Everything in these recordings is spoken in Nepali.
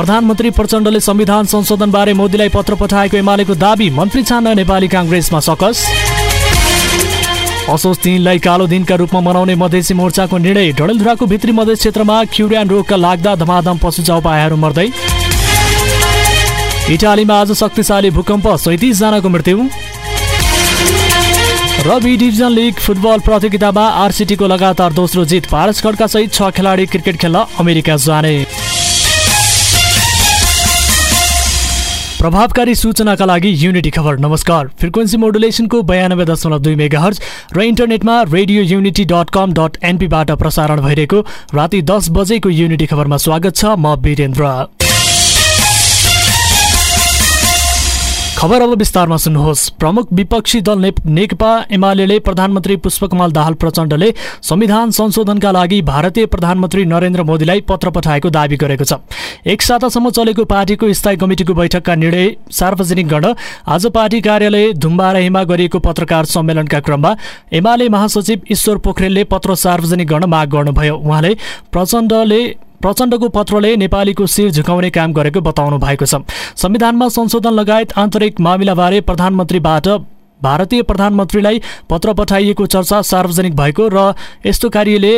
प्रधानमन्त्री प्रचण्डले संविधान संशोधनबारे मोदीलाई पत्र पठाएको एमालेको दावी मन्त्री छान्न नेपाली काङ्ग्रेसमा सकस। असोज तिनलाई कालो दिनका रूपमा मनाउने मधेसी मोर्चाको निर्णय डडेलधुराको भित्री मधेस क्षेत्रमा क्युरियान रोगका लाग्दा धमाधम पशु मर्दै। इटालीमा आज शक्तिशाली भूकम्प सैतिसजनाको मृत्यु। र बी डिभिजन लिग फुटबल प्रतियोगितामा आरसिटीको लगातार दोस्रो जित पारसगढका सहित छ खेलाडी क्रिकेट खेल्न अमेरिका जाने। प्रभावकारी सूचनाका लागि युनिटी खबर। नमस्कार। फ्रिक्वेन्सी मोडुलेसनको बयानब्बे दशमलव दुई मेगा हर्ज र इन्टरनेटमा Radio Unity dot com dot एनपीबाट प्रसारण भइरहेको राति दस बजेको युनिटी खबरमा स्वागत छ म वीरेन्द्र। खबर अब विस्तारमा सुन्नुहोस्। प्रमुख विपक्षी दल नेकपा एमाले प्रधानमन्त्री पुष्पकमल दाहाल प्रचण्डले संविधान संशोधनका लागि भारतीय प्रधानमन्त्री नरेन्द्र मोदीलाई पत्र पठाएको दावी गरेको छ। एक सातासम्म चलेको पार्टीको स्थायी कमिटिको बैठकका निर्णय सार्वजनिक गर्न आज पार्टी कार्यालय धुम्बाराहीमा गरिएको पत्रकार सम्मेलनका क्रममा एमाले महासचिव ईश्वर पोखरेलले पत्र सार्वजनिक गर्न माग गर्नुभयो। उहाँले प्रचण्डले प्रचण्डको पत्रले नेपालीको शिर झुकाउने काम गरेको बताउनु भएको छ। संविधानमा संशोधन लगायत आन्तरिक मामिलाबारे प्रधानमन्त्रीबाट भारतीय प्रधानमन्त्रीलाई पत्र पठाइएको चर्चा सार्वजनिक भएको र यस्तो कार्यले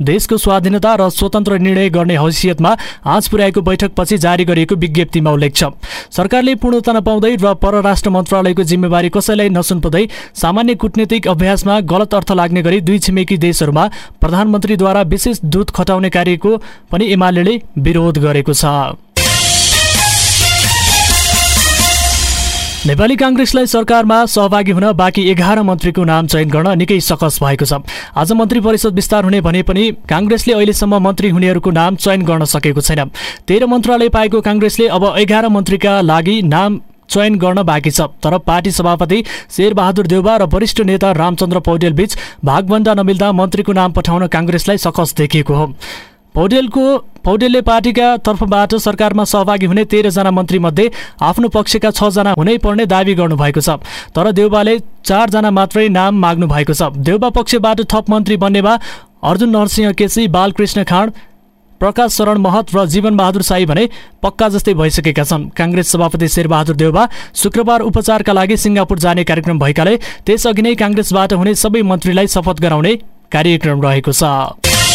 देशको स्वाधीनता र स्वतन्त्र निर्णय गर्ने हैसियतमा आज पुर्याएको बैठकपछि जारी गरिएको विज्ञप्तिमा उल्लेख छ। सरकारले पूर्णता नपाउँदै र परराष्ट्र मन्त्रालयको जिम्मेवारी कसैलाई नसुनपुँदै सामान्य कूटनीतिक अभ्यासमा गलत अर्थ लाग्ने गरी दुई छिमेकी देशहरूमा प्रधानमन्त्रीद्वारा विशेष दूत खटाउने कार्यको पनि एमाले विरोध गरेको छ। नेपाली काङ्ग्रेसलाई सरकारमा सहभागी हुन बाँकी एघार मन्त्रीको नाम चयन गर्न निकै सकस भएको छ। आज मन्त्री परिषद विस्तार हुने भने पनि काङ्ग्रेसले अहिलेसम्म मन्त्री हुनेहरूको नाम चयन गर्न सकेको छैन। तेह्र मन्त्रालय पाएको काङ्ग्रेसले अब एघार मन्त्रीका लागि नाम चयन गर्न बाँकी छ। तर पार्टी सभापति शेरबहादुर देउबा र वरिष्ठ नेता रामचन्द्र पौडेल बीच भागभन्दा नमिल्दा मन्त्रीको नाम पठाउन काङ्ग्रेसलाई सकस देखिएको हो। पौडेलको पौडेलले पार्टीका तर्फबाट सरकारमा सहभागी हुने तेह्रजना मन्त्रीमध्ये आफ्नो पक्षका छजना हुनै पर्ने दावी गर्नुभएको छ तर देउबाले चारजना मात्रै नाम माग्नु भएको छ। देउबा पक्षबाट थप मन्त्री बन्नेमा अर्जुन नरसिंह केसी बालकृष्ण खाँड प्रकाश शरण महत र जीवनबहादुर साई भने पक्का जस्तै भइसकेका छन्। काङ्ग्रेस सभापति शेरबहादुर देउबा शुक्रबार उपचारका लागि सिङ्गापुर जाने कार्यक्रम भएकाले त्यसअघि नै काङ्ग्रेसबाट हुने सबै मन्त्रीलाई शपथ गराउने कार्यक्रम रहेको छ।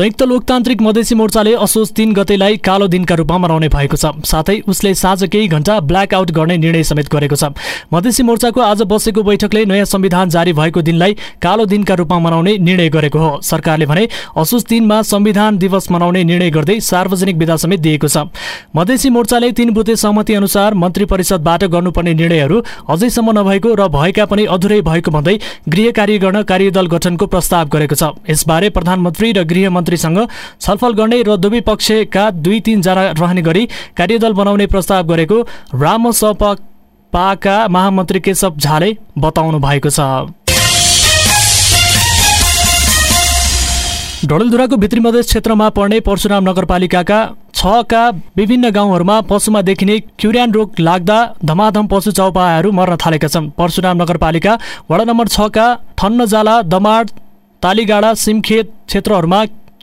संयुक्त लोकतान्त्रिक मधेसी मोर्चाले असोज तीन गतेलाई कालो दिनका रूपमा मनाउने भएको छ। साथै उसले साँझ केही घण्टा ब्ल्याक आउट गर्ने निर्णय समेत गरेको छ। मधेसी मोर्चाको आज बसेको बैठकले नयाँ संविधान जारी भएको दिनलाई कालो दिनका रूपमा मनाउने निर्णय गरेको हो। सरकारले भने असोज तीनमा संविधान दिवस मनाउने निर्णय गर्दै सार्वजनिक विधा समेत दिएको छ। मधेसी मोर्चाले तीन बुथे सहमति अनुसार मन्त्री परिषदबाट गर्नुपर्ने निर्णयहरू अझैसम्म नभएको र भएका पनि अधुरै भएको भन्दै गृह कार्य गर्न कार्यदल गठनको प्रस्ताव गरेको छ। यसबारे प्रधानमन्त्री र गृह मन्त्रीसँग छलफल गर्ने र दुवै पक्षका दुई तिनजना रहने गरी कार्यदल बनाउने प्रस्ताव गरेको रामसपाका महामन्त्री केशव झाले बताउनु भएको छ। डडेलधुराको भित्री मधेस क्षेत्रमा पर्ने परशुराम नगरपालिकाका छका विभिन्न गाउँहरूमा पशुमा देखिने क्युरियान रोग लाग्दा धमाधम पशु चौपायाहरू मर्न थालेका छन्। परशुराम नगरपालिका वडा नम्बर छका थन्नजाला दमाड तालीगाडा सिमखेत क्षेत्रहरूमा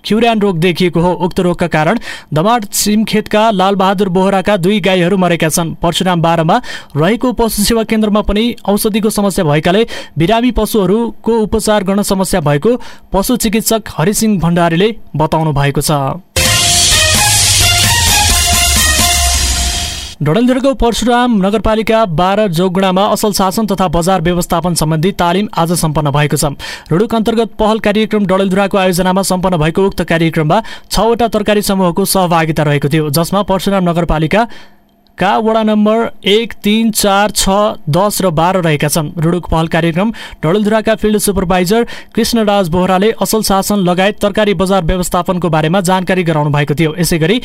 क्युरान रोग देखिएको हो उक्त रोगका कारण। दमाड सिमखेतका लालबहादुर बोहराका दुई गाईहरू मरेका छन्। परशुराम बाह्रमा रहेको पशु सेवा केन्द्रमा पनि औषधिको समस्या भएकाले बिरामी पशुहरूको उपचार गर्न समस्या भएको पशु चिकित्सक हरिसिंह भण्डारीले बताउनु भएको छ। डडेलधुराको परशुराम नगरपालिका बाह्र जोगुडामा असल शासन तथा बजार व्यवस्थापन सम्बन्धी तालिम आज सम्पन्न भएको छ। रुडुक अन्तर्गत पहल कार्यक्रम डडेलधुराको आयोजनामा सम्पन्न भएको उक्त कार्यक्रममा छवटा तरकारी समूहको सहभागिता रहेको थियो जसमा परशुराम नगरपालिका का वडा नम्बर एक तिन चार छ दस र बाह्र रहेका छन्। रुडुक पहल कार्यक्रम डडेलधुराका फिल्ड सुपरभाइजर कृष्णराज बोहराले असल शासन लगायत तरकारी बजार व्यवस्थापनको बारेमा जानकारी गराउनु भएको थियो। यसै गरी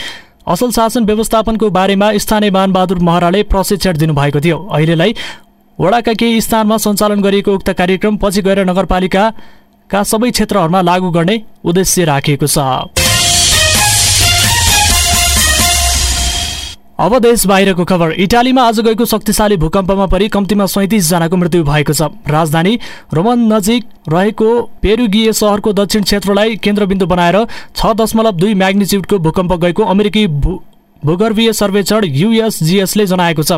असल शासन व्यवस्थापनको बारेमा स्थानीय मानबहादुर महराले प्रशिक्षण दिनुभएको थियो। अहिलेलाई वडाका केही स्थानमा सञ्चालन गरिएको उक्त कार्यक्रम पछि गएर नगरपालिकाका सबै क्षेत्रहरूमा लागू गर्ने उद्देश्य राखिएको छ। अब देश बाहिरको खबर। इटालीमा आज गएको शक्तिशाली भूकम्पमा परि कम्तीमा सैतिसजनाको मृत्यु भएको छ। राजधानी रोमन नजिक रहेको पेरुगिए सहरको दक्षिण क्षेत्रलाई केन्द्रबिन्दु बनाएर छ दशमलव दुई म्याग्निच्युडको भूकम्प गएको अमेरिकी भूगर्भीय सर्वेक्षण युएसजिएसले जनाएको छ।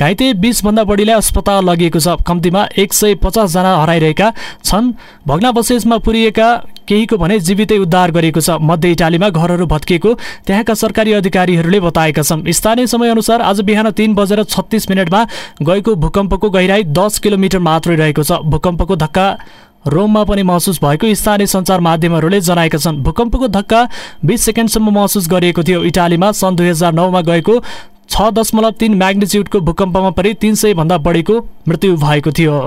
घाइते बिसभन्दा बढीलाई अस्पताल लगिएको छ। कम्तीमा एक सय पचासजना हराइरहेका छन्। भग्नावशेषमा पुरिएका केहीको भने जीवितै उद्धार गरिएको छ। मध्य इटालीमा घरहरू भत्किएको त्यहाँका सरकारी अधिकारीहरूले बताएका छन्। स्थानीय समयअनुसार आज बिहान तीन बजेर छत्तिस मिनटमा गएको भूकम्पको गहिराई दस किलोमिटर मात्रै रहेको छ। भूकम्पको धक्का रोममा पनि महसुस भएको स्थानीय सञ्चार माध्यमहरूले जनाएका छन्। भूकम्पको धक्का बिस सेकेन्डसम्म महसुस गरिएको थियो। इटालीमा सन् दुई हजार नौमा गएको छ दशमलव तिन म्याग्निच्युडको भूकम्पमा पनि तिन सय भन्दा बढीको मृत्यु भएको थियो।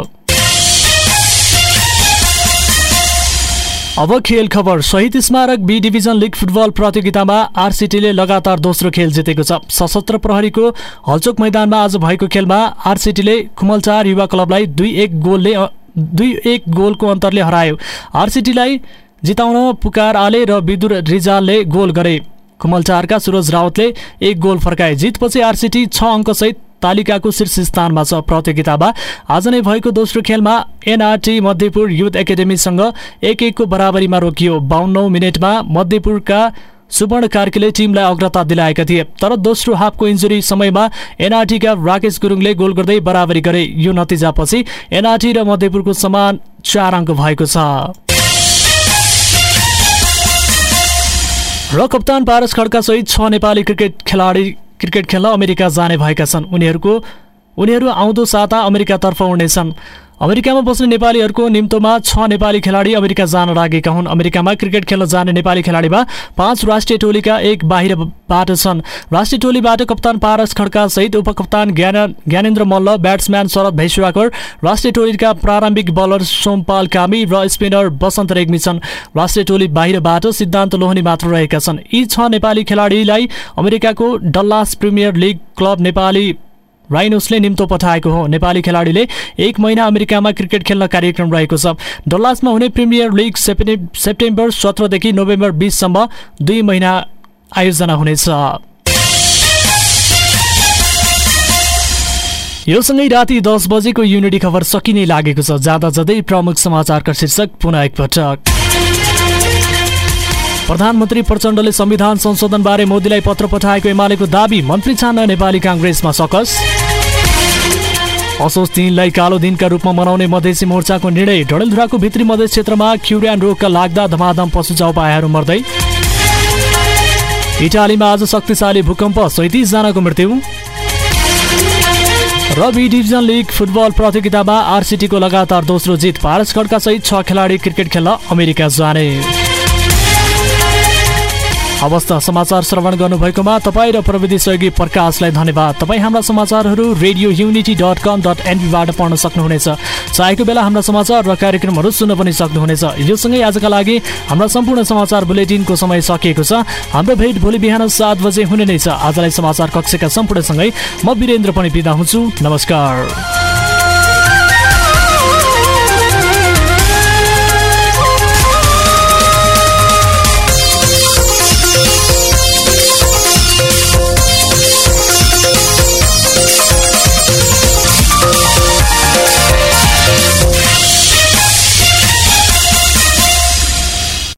अब खेल खबर। शहीद स्मारक बी डिभिजन लिग फुटबल प्रतियोगितामा आरसिटीले लगातार दोस्रो खेल जितेको छ। सशस्त्र प्रहरीको हलचोक मैदानमा आज भएको खेलमा आरसिटीले खुमलचार युवा क्लबलाई दुई एक गोलले दुई एक गोलको अन्तरले हरायो। आरसिटीलाई जिताउन पुकार आले र विदुर रिजालले गोल गरे। कुमलचारका सुरज रावतले एक गोल फर्काए। जितपछि आरसिटी छ अङ्कसहित तालिकाको शीर्ष स्थानमा छ। प्रतियोगितामा आज नै भएको दोस्रो खेलमा एनआरटी मध्यपुर युथ एकाडेमीसँग एक एकको बराबरीमा रोकियो। बाहन्नौ मिनटमा मध्यपुरका सुवर्ण कार्कीले टिमलाई अग्रता दिलाएका थिए तर दोस्रो हाफको इन्जुरी समयमा एनआरटीका राकेश गुरुङले गोल गर्दै बराबरी गरे। यो नतिजापछि एनआरटी र मध्यपुरको समान चार अङ्क भएको छ। र कप्तान पारस खड्का सहित छ नेपाली क्रिकेट खेलाडी क्रिकेट खेल्न अमेरिका जाने भएका छन्। उनीहरूको उनीहरू आउँदो साता अमेरिकातर्फ उड्नेछन्। अमेरिकामा बस्ने नेपालीहरूको निम्तोमा छ नेपाली खेलाडी अमेरिका जान लागेका हुन्। अमेरिकामा क्रिकेट खेल्न जाने नेपाली खेलाडीमा पाँच राष्ट्रिय टोलीका एक बाहिरबाट छन्। राष्ट्रिय टोलीबाट कप्तान पारस खड्का सहित उपकप्तान ज्ञान ज्ञानेन्द्र मल्ल ब्याट्सम्यान शरद भैसुवाकर राष्ट्रिय टोलीका प्रारम्भिक बलर सोमपाल कामी र स्पिनर बसन्त रेग्मी छन्। राष्ट्रिय टोली बाहिरबाट सिद्धान्त लोहनी मात्र रहेका छन्। यी छ नेपाली खेलाडीलाई अमेरिकाको Dallas premier league club Nepali राइनोसले निम्तो पठाएको हो। नेपाली खेलाडीले एक महिना अमेरिकामा क्रिकेट खेल्न कार्यक्रम रहेको छ। डल्लासमा हुने प्रिमियर लिग सेप्टेम्बर सत्रदेखि नोभेम्बर बिससम्म दुई महिना आयोजना हुनेछ। यो सँगै राति दस बजेको युनिटी खबर सकिने लागेको छ। जाँदा जाँदै प्रमुख समाचारका शीर्षक पुनः एकपटक प्रधानमन्त्री प्रचण्डले संविधान संशोधनबारे मोदीलाई पत्र पठाएको एमालेको दावी। मन्त्री छान्न नेपाली काङ्ग्रेसमा सकस। असोज दिनलाई कालो दिनका रूपमा मनाउने मधेसी मोर्चाको निर्णय डडेलधुराको भित्री मधेस क्षेत्रमा क्युरियान रोगका लाग्दा धमाधम पशु मर्दै। इटालीमा आज शक्तिशाली भूकम्प सैतिसजनाको मृत्यु। र बी डिभिजन लिग फुटबल प्रतियोगितामा आरसिटीको लगातार दोस्रो जित पारस सहित छ खेलाडी क्रिकेट खेल्न अमेरिका जाने। अवस्था समाचार श्रवण गर्नुभएकोमा तपाईँ र प्रविधि सहयोगी प्रकाशलाई धन्यवाद। तपाईँ हाम्रा समाचारहरू Radio Unity dot com dot एनपीबाट पढ्न सक्नुहुनेछ। चाहेको बेला हाम्रा समाचार र कार्यक्रमहरू सुन्न पनि सक्नुहुनेछ। यो सँगै आजका लागि हाम्रा सम्पूर्ण समाचार बुलेटिनको समय सकिएको छ। हाम्रो भेट भोलि बिहान सात बजे हुने नै छ। आजलाई समाचार कक्षका सम्पूर्णसँगै म वीरेन्द्र पनि बिदा हुन्छु। नमस्कार।